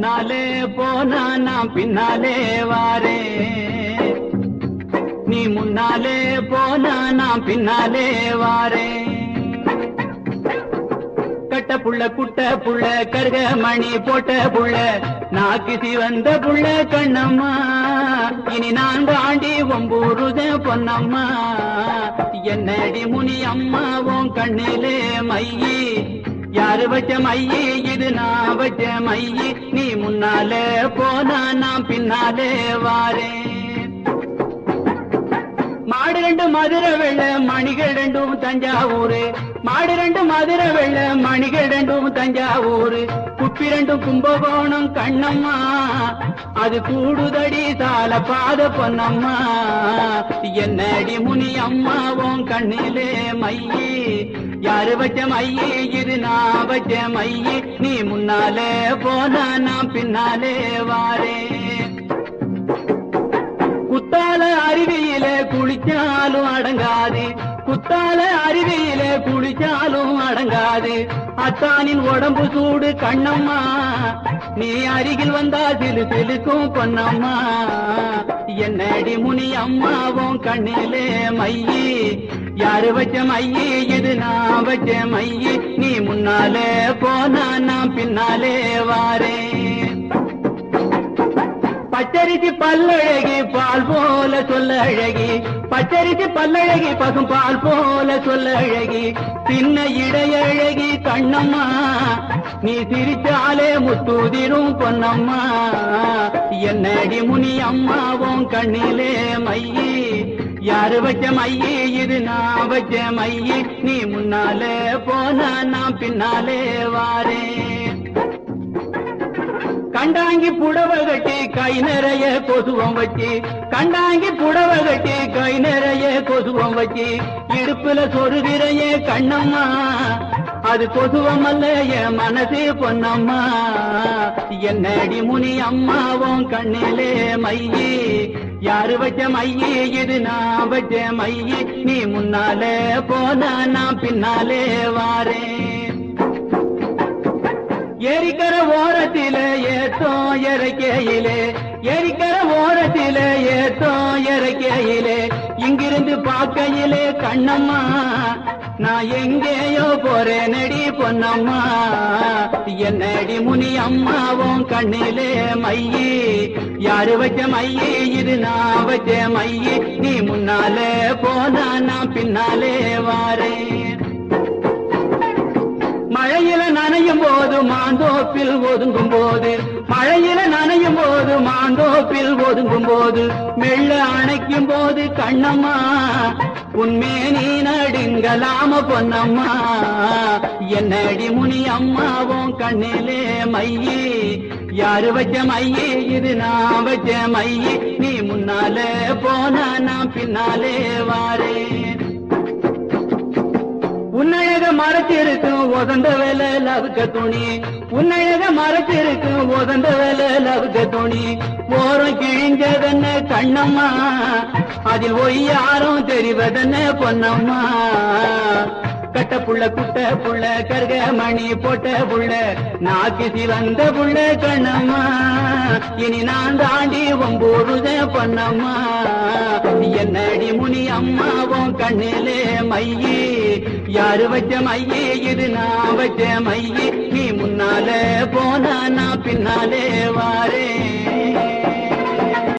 முன்னாலே போனா நான் பின்னாலே வாரே. நீ முன்னாலே போனா நான் பின்னாலே வாரே. கட்ட புள்ள குட்ட புள்ள கருக மணி போட்ட புள்ள நாக்கிசி வந்த புள்ள கண்ணம்மா. இனி நான் தாண்டி ஒம்பூருத பொன்னம்மா. என்னடி முனி அம்மாவும் கண்ணிலே மையி. யாரு வச்ச மையி? இது நான் வச்ச மையி. நீ முன்னாலே போனா நான் பின்னாலே வாரேன். மாடு ரெண்டு மதுரை வெள்ள மணிகள் ரெண்டும் தஞ்சாவூரு. மாடு ரெண்டு மதுரை வெள்ள மணிகள் ரெண்டும் தஞ்சாவூரு. குப்பி கும்பகோணம் கண்ணம்மா. அது கூடுதடி சால பாத பொன்னம்மா. என்னடி முனி அம்மா உன் கண்ணிலே மையி. யாரு வச்ச மையி? இது நான் வச்ச மையி. நீ முன்னாலே போனா நான் பின்னாலே வாரே. குத்தால அருவியில குளிச்சாலும் அடங்காதே. குத்தால அருவியிலே குளிச்சாலும் அடங்காது. அத்தானின் உடம்பு சூடு கண்ணம்மா. நீ அருகில் வந்தால் சிலு சிலுக்கும் பொன்னம்மா. என்னடி முனி அம்மாவும் கண்ணிலே மையி. யாரு வச்ச மையி? இது நான் வச்ச மையி? நீ முன்னாலே போனா நான் பின்னாலே வாரேன். பச்சரிசி பல்லழகி பால் போல சொல்ல அழகி பச்சரிசி பல்லழகி பசும் பால் போல சொல்ல அழகி சின்ன இடையழகி கண்ணம்மா நீ சிரிச்சாலே முத்தூதிரும் பொன்னம்மா. என்னடி முனி அம்மாவும் கண்ணிலே மையி. யாரு வச்ச மையி? இது நான் வச்ச மையி. நீ முன்னாலே போன நான் பின்னாலே வாரேன். கண்டாங்கி புடவ கட்டி கை நிறைய கொசுவம் வச்சு. கண்டாங்கி புடவ கட்டி கை நிறைய கொசுவம் வச்சு. இடுப்புல சொருகிறையே கண்ணம்மா. அது கொசுவம் அல்ல என் மனசு பொன்னம்மா. என்னடி முனி அம்மாவும் கண்ணிலே மையி. யாரு வச்ச மையி? இது நான் வச்ச மையி. நீ முன்னாலே போன நான் பின்னாலே வாரேன். எரிக்கிற ஓரத்தில ஏத்தோ இறக்கையிலே எரிக்கிற ஓரத்தில ஏத்தோ இறக்கையிலே இங்கிருந்து பார்க்கையிலே கண்ணம்மா நான் எங்கேயோ போறேன் நடி பொன்னம்மா. என்னடி முனி அம்மாவும் கண்ணிலே மையி. யாரு வச்ச மையி? இது நான் வச்ச மையி. நீ முன்னாலே போனா நான் பின்னாலே வாரேன். மாந்தோப்பில் ஒதுங்கும் போது மழையில நனையும் போது மாந்தோப்பில் ஒதுங்கும் போது மெல்ல அணைக்கும் போது கண்ணம்மா உன்மேனி நடுங்கலாம பொன்னம்மா என்னடி முனி அம்மாவும் கண்ணிலே மையே யாரு வச்ச மையே இது நான் வச்ச மையே நீ முன்னாலே போன நான் பின்னாலே வாரேன் உன்னழக மரத்திற்கு உதந்த வேலை லவுக்க துணி. உன்னழக மரத்திற்கு உதந்த வேலை லவுக்க துணி. ஓரம் கிழிஞ்சதென்ன கண்ணம்மா? அதில் ஒய் யாரும் தெரிவதென்ன பொன்னம்மா? கட்ட புள்ள குட்ட புள்ள கருக மணி போட்ட புள்ள நாக்கு சிவந்த புள்ள கண்ணம்மா. இனி நான் தாண்டி ஒம்போருத பொன்னம்மா. என்னடி முனி அம்மாவும் கண்ணிலே மையே. யாரு வச்ச மையே இது நான் வச்ச மையே? நீ முன்னாலே போனா நான் பின்னாலே வாரேன்